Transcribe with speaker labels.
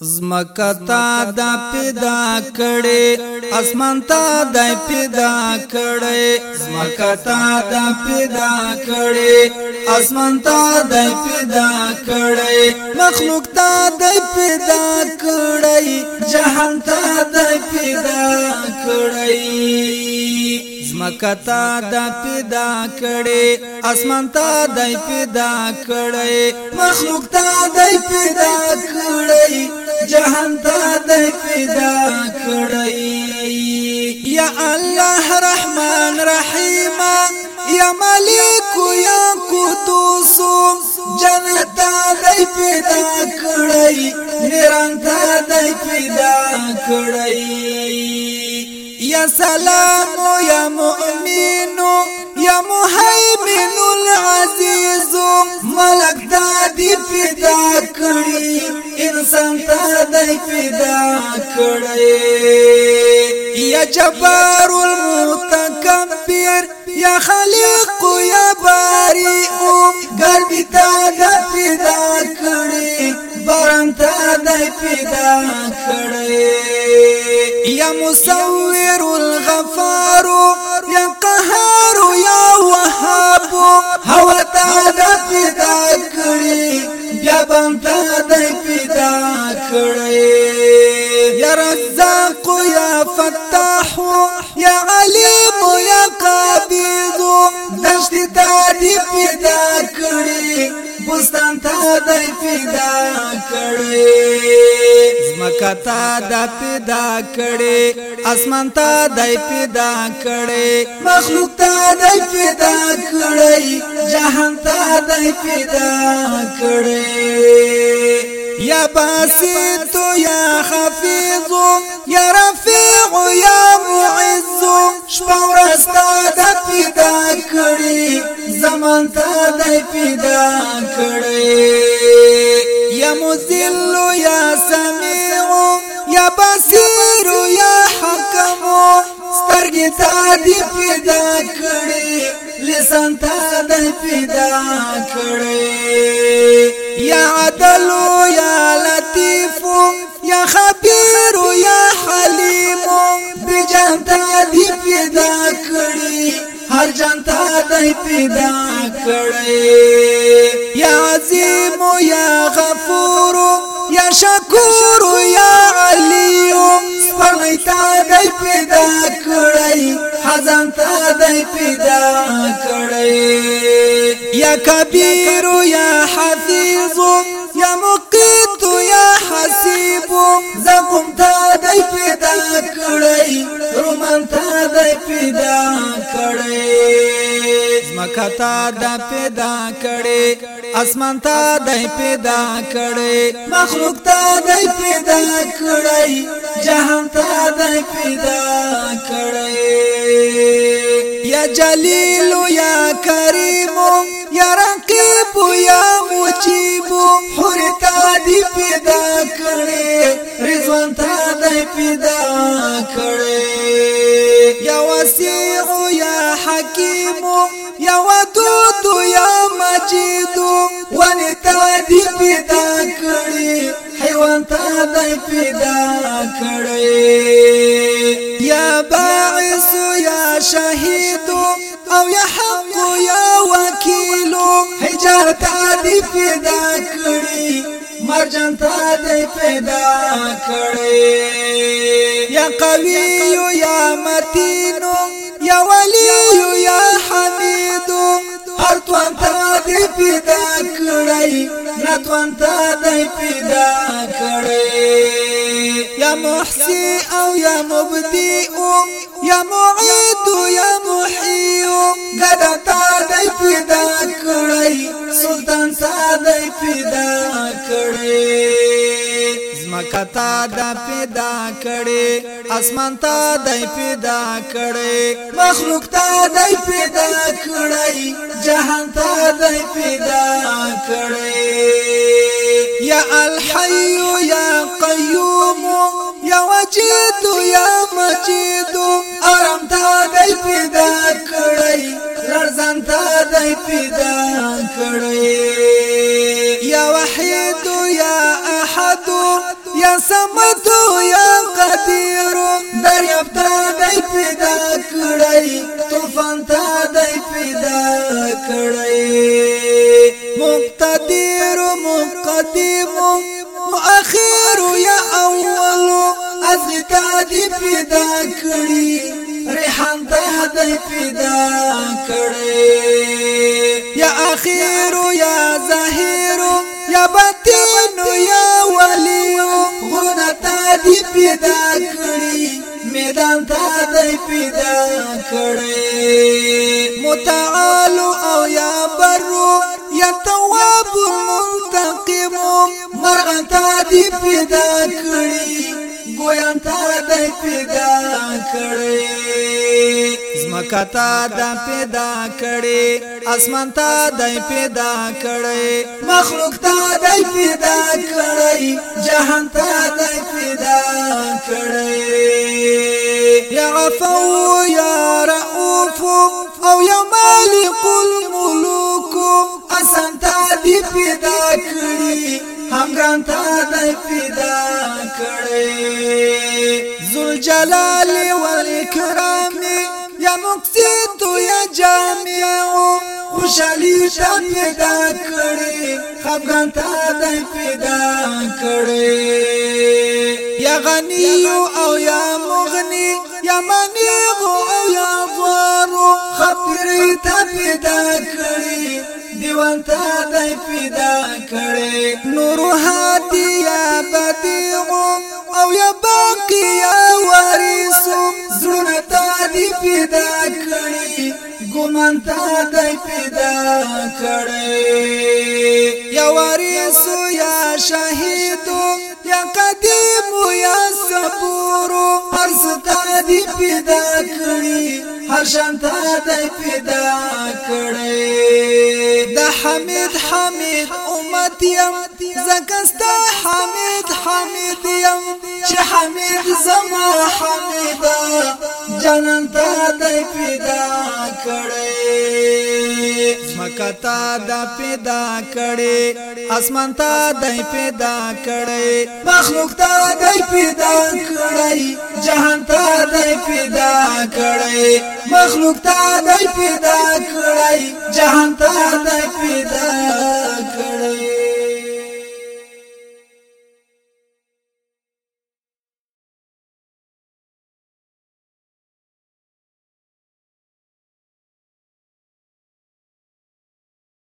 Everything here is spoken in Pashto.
Speaker 1: زمکتا دا پیدا کړي اسمان تا دا پیدا کړي زمکتا دا پیدا کړي اسمان تا دا پیدا کړي مخلوق تا دا پیدا کړي جهان تا دا پیدا کړي مکتا د پیدا کړي اسمان ته د پیدا کړي مخلوق ته د پیدا کړي پیدا کړی یا الله رحمان رحیم یا ملک یا قدوس جنت دای پیدا کړی نرنګ دای پیدا کړی يا سلام يا مؤمن يا مهيمن العزيز ملک دادی پیدا کړی انسان ته دای پیدا کړی یا جبار المتکبر یا خالق یا باری او ګربی تا پیدا يا ته د پیدا کړې یا مصور الغفار یا قهار یا وهاب هو ته في پیدا يا بیا بند ته د پیدا یا رزاق یا فتاح یا علیم یا قابض دشت ته في پیدا بستان تا د پیدا کړي زمکا تا د پیدا کړي اسمان تا د پیدا کړي مخلوق تا د پیدا کړي جهان تا د پیدا کړي باسط يا حفيظ يا رفيع يا معز شپور استاد پیدا کړی زمان ته د پیدا يا یا مذل يا سمیع يا بصیر يا حکم سترګې ته في پیدا کړی لسان ته في پیدا کړی عدل الله پیدا کړی یا عظیم یا غفور یا شکور یا علی سپړی تا دی پیدا کړی حزم تا دی پیدا کړی یا کبیر یا حفیظ یا مکتا د پیدا کړي اسمان ته د پیدا کړي مخلوق ته د پیدا کړي جهان ته د پیدا کړي یا جلیل یا کریم یا رقیب یا مجیب حور ته د پیدا کړي رضوان ته د پیدا کړي یا وسیع یا حکیم یو دو یا مجیدو ونی تا دی پیدا کړی حیوان تا دی پیدا مرجان تا دی پیدا کړی یا قوی یا متینو یا ولی یا حمیدو هر توان تا دی پیدا کړی نتوان تا دی پیدا کړی یا محسی او یا مبدی او یا معید یا محی او ګدا تا دی پیدا کړی سلطان تا دی پیدا کړي زمکتا دا پیدا کړي اسمان تا دای پیدا کړي مخلوق تا دای پیدا کړي جهان تا دای پیدا کړي یا الحي یا قیوم یا وجید یا مجید ارم تا دای پیدا کړي لرزان تا دای پیدا کړي واحد يا احد يا صمد يا قدير در ته دي في داكري طوفان تا دي في داكري مقتدير مقدم مؤخير يا اول ازتا دي في داكري ريحان تا دي في داكري يا اخير يا زهير يا بطل نو یا ولی غونه تا دی پیدا کړی میدان تا دی پیدا کړی متعال او یا برو یا تواب منتقم مرغان تا دی پیدا کړی ګویان تا دی پیدا کړی مکه تا د پیدا کړي اسمان تا د پیدا کړي مخلوق تا د پیدا کړي جهان تا د پیدا کړي یا غفو یا رؤوف او یا مالک الملوک اسان تا د پیدا کړي هم ګران تا د پیدا کړي ذل جلال والاکرام زموږ سي تویا جامعو خوشالي ته پیدا کړې خفغان تا دې پیدا کړې یا غني او یا مغني یا مني او یا فارو خطر ته پیدا کړې دیوان تا دې پیدا کړې نورو هاتي یا بدیو او یا باقي یا دی پیدا کړی ګمان تا دی پیدا کړی یا وارث یا شهیدو یا قدیم یا صبور هر ستا دی پیدا کړی هر شانتا دی پیدا کړی د حمید حمید امت یم زکستا حمید حمید یم چې حمید زما حمیدا جنن تا دی پیدا کړی مکتا دا پیدا کړي اسمان تا دای پیدا کړي مخلوق تا دای پیدا کړي جهان تا دای پیدا کړي مخلوق تا دای پیدا کړي جهان تا دای پیدا